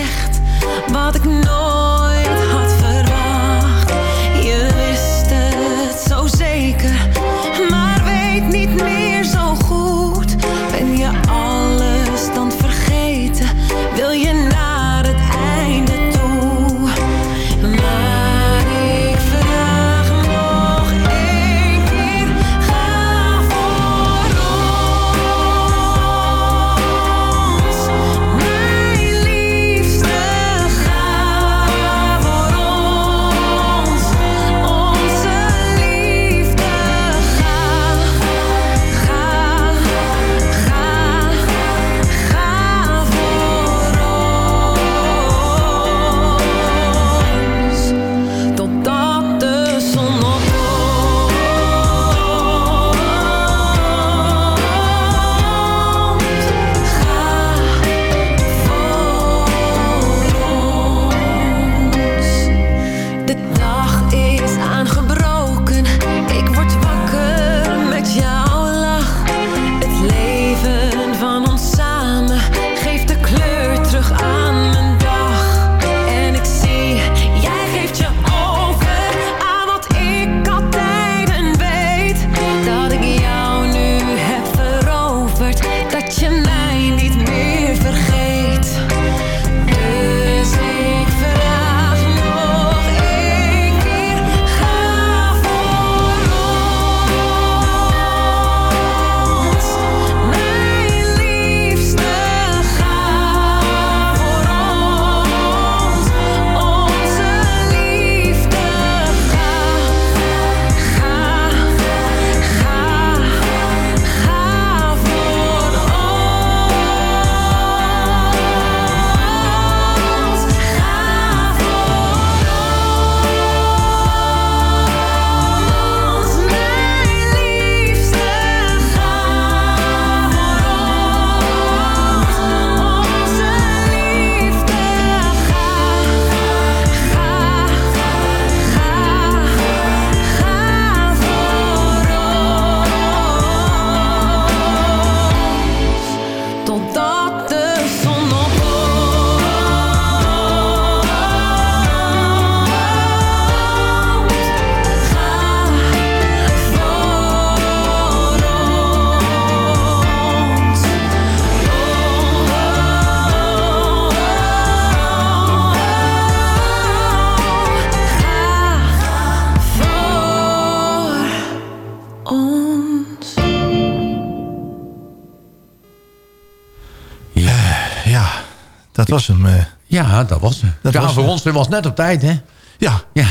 dat was hem. eh. Ja, dat was het. Dat ja, was voor hem. ons was net op tijd, hè? Ja. Ja,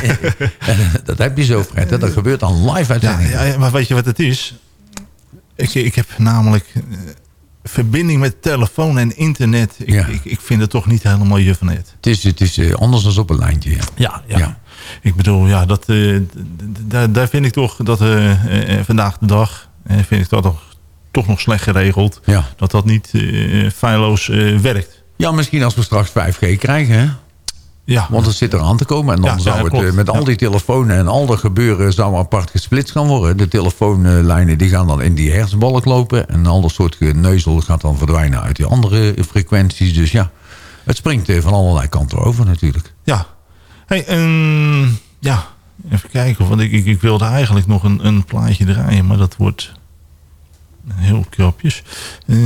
dat heb je zo, Fred. Dat gebeurt dan live uitzending. ja, ja, maar weet je wat het is? Ik, ik heb namelijk eh, verbinding met telefoon en internet. Ik, Ja. ik, ik vind het toch niet helemaal je van het. Het is, het is eh, anders dan op een lijntje. Ja. Ja, ja. Ik bedoel, ja, dat, daar, daar vind ik toch dat vandaag de dag vind ik dat toch, toch nog slecht geregeld. Ja. Dat dat niet eh, feilloos eh, werkt. ja, misschien als we straks 5G krijgen, hè? Ja. Want het zit eraan te komen. En dan Ja, zou het klopt. eh, met al die telefoons en al dat gebeuren... zou apart gesplitst gaan worden. De telefoonlijnen die gaan dan in die hersenbalk lopen. En al dat soort geneuzel gaat dan verdwijnen uit die andere frequenties. Dus ja, het springt van allerlei kanten over natuurlijk. Ja. Hey, ja, even kijken. Want ik, ik, ik wilde eigenlijk nog een, een plaatje draaien. Maar dat wordt heel krapjes. Eh,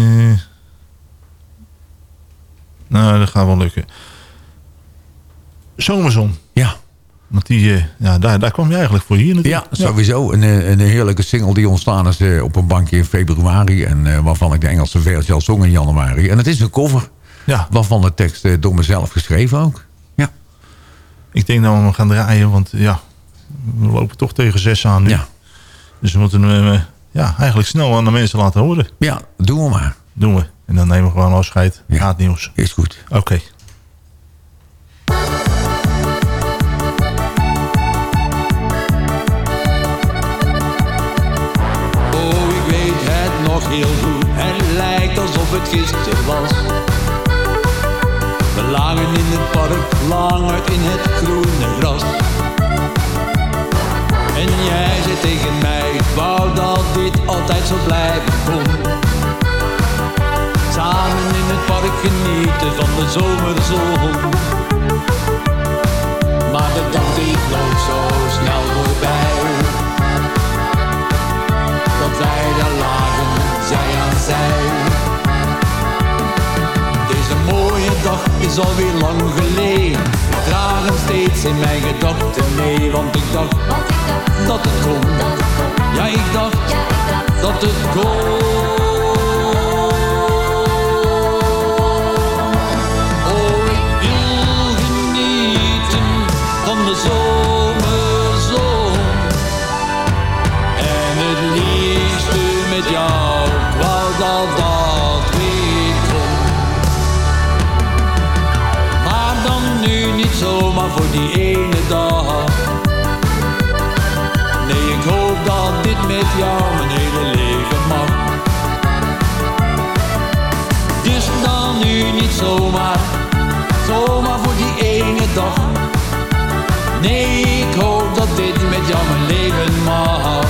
nou, dat gaat wel lukken. Zomerzon. Ja. Want die, eh, ja, daar, daar kwam je eigenlijk voor hier Ja, natuurlijk. sowieso. Een, eh, een heerlijke single die ontstaan is op een bankje in februari. En waarvan ik de Engelse versie al zong in januari. En het is een cover. Ja. Waarvan de tekst door mezelf geschreven ook. Ja. Ik denk dat we hem gaan draaien. Want ja, we lopen toch tegen zes aan nu. Ja. Dus we moeten hem ja, eigenlijk snel aan de mensen laten horen. Ja, doen we maar. Doen we. En dan nemen we gewoon afscheid. Ja. Na het nieuws. Is goed. Oké. Oh, ik weet het nog heel goed. Het lijkt alsof het gisteren was. We lagen in het park, lang uit in het groene gras. En jij altijd zo blijven kon. Samen in het park genieten van de zomerzon. Maar de dag die vloog zo snel voorbij dat wij daar lagen, zij aan zij. Deze mooie dag is alweer lang geleden. Ik draag hem steeds in mijn gedachten mee, want ik dacht dat het kon. Ja, ik dacht dat het kon. Oh, ik wil genieten van de zomerzon. En het liefste met jou, wou dat dat weer kon. Maar dan nu niet zomaar voor die zomaar, zomaar voor die ene dag. Nee, ik hoop dat dit met jou mijn leven mag.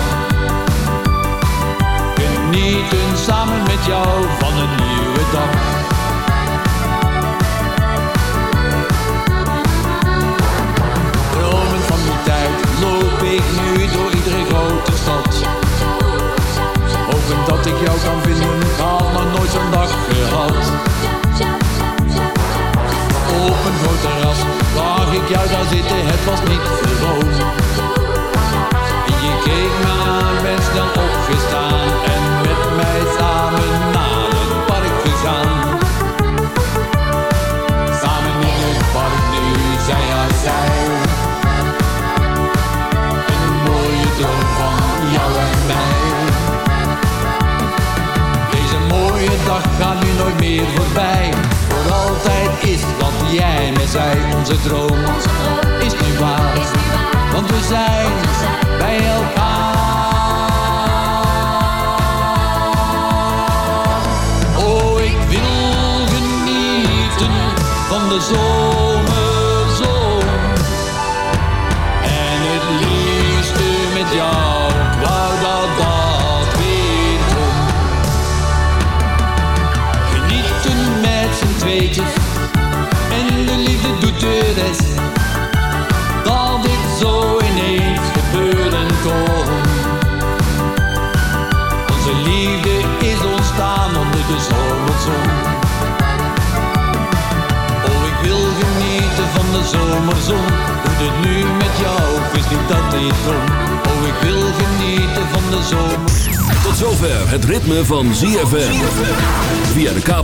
Genieten samen met jou van een